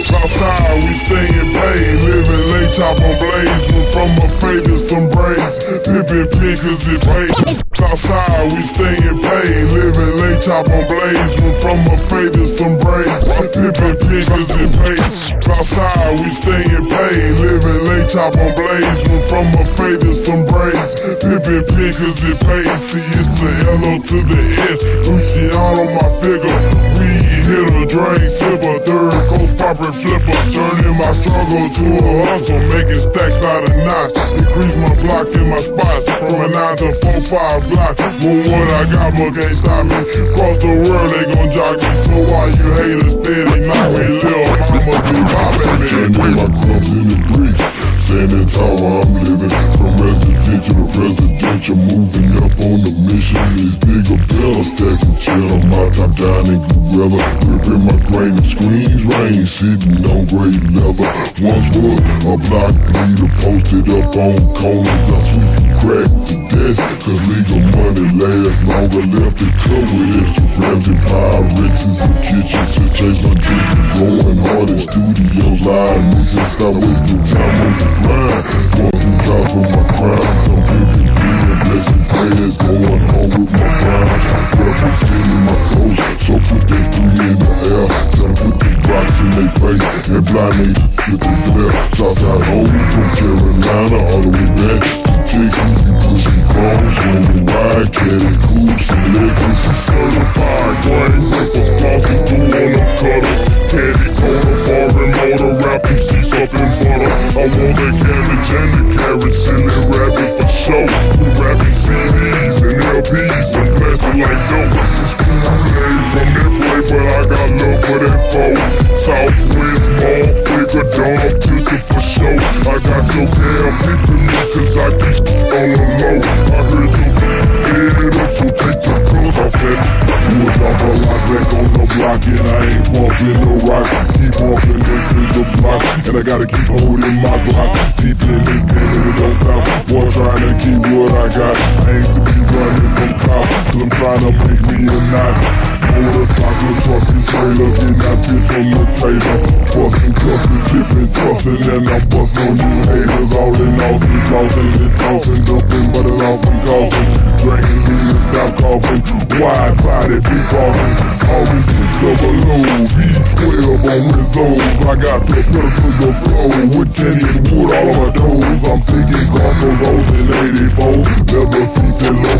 Outside, we staying paid, living late, chop on blaze. Went from a fade to some braids, pimpin' pin cause it pays. Outside, we staying paid, living late, chop on blaze. Went from a fade to some braids, pimpin' pin cause it pays. Outside, we staying paid, living late, chop on blaze. Went from a fade to some braids, pimpin' pin cause it pays. See, it's the L to the S, Luciano my figure. We hit a drain, sipper, third coast flipper. Turning my struggle to a hustle, making stacks out of knots. Increase my blocks in my spots from a 9 to 4 5 block. But what I got, but can't stop me. Cross the world, they gon' jock me. So why you haters steady knock me? Lil' mama be poppin' me. Turning my crumbs into bricks. Standing tall while I'm living. From residential to residential, moving up on the mission. It's bigger, better, cheddar. My top down in gorilla. Ripping my grain and screens rain. Sitting on gray leather. Once was a block leader posted up on corners. I sweep from crack to desk. Cause legal money lasts longer. Left it cut with extra grams and Pyrex and kitchens to chase my. And going hard in studios, live mixing. Stop wasting their face. And blind they with the glare. Southside home from Carolina all the way back to Texas. We pushing crumbs. Swinging wide. Caddy coops and Lexus. Certified grain, ripper, flossy, do on the cutter. Caddy corner, barring motor, wrap seats up in butter. I want that cabbage and the carrot, silly rabbit for show. We rapping CDs and LPs and plastic like dope. It's Kool-Aid from that play, but I got love for that foe. Southwest, small figure, dog, pistol for show. I got your damn peeping me, cause I on the low. I heard you head up, so take your clothes off that. Do it off a lot back on the block, and I ain't pumping no rock. Keep pumping this in the block, and I gotta keep holding my block. Deep in this game, and it don't stop. Boy, trying to keep what I got. I ain't to be running from cops, cause I'm trying to make me a knot. Motorcycle, truck, and trailer, getting out this on the trailer. Bustin', cussin', sippin', trussin', and I'm bustin' on you haters. All in Austin, flossin' and tossin', dumpin', but it's often coffin. Drinking lean and stop coughing. Wide body, coffin. Always six double low, V12 on resolve. I got the pedal to the flow with and wood all of my doors. I'm thinking crossroads, O's and 84. Leather seats and low